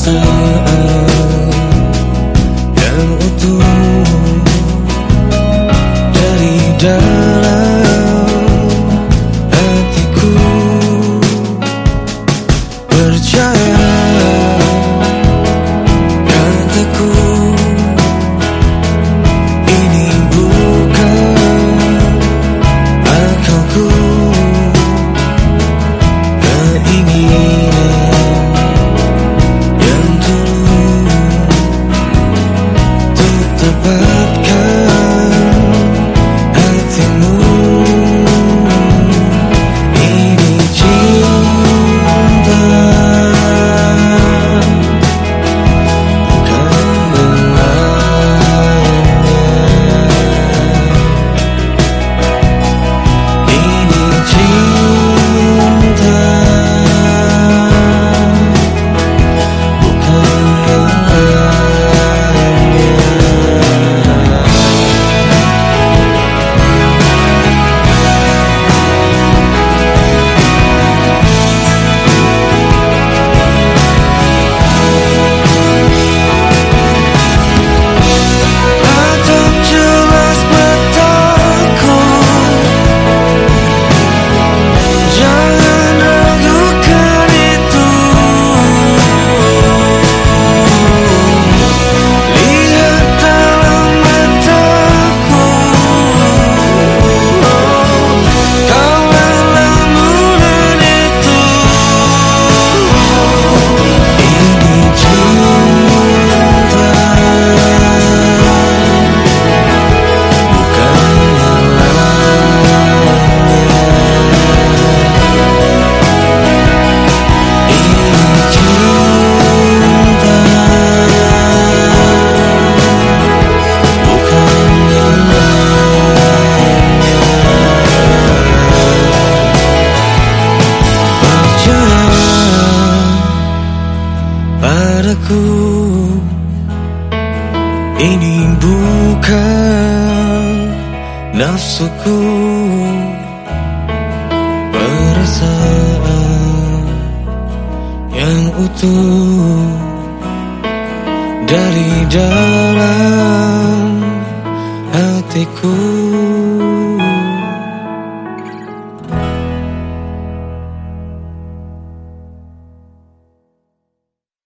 perasaan yang utuh dari dalam aku. Ini bukan nafsuku. Perasaan yang utuh Dari dalam hatiku.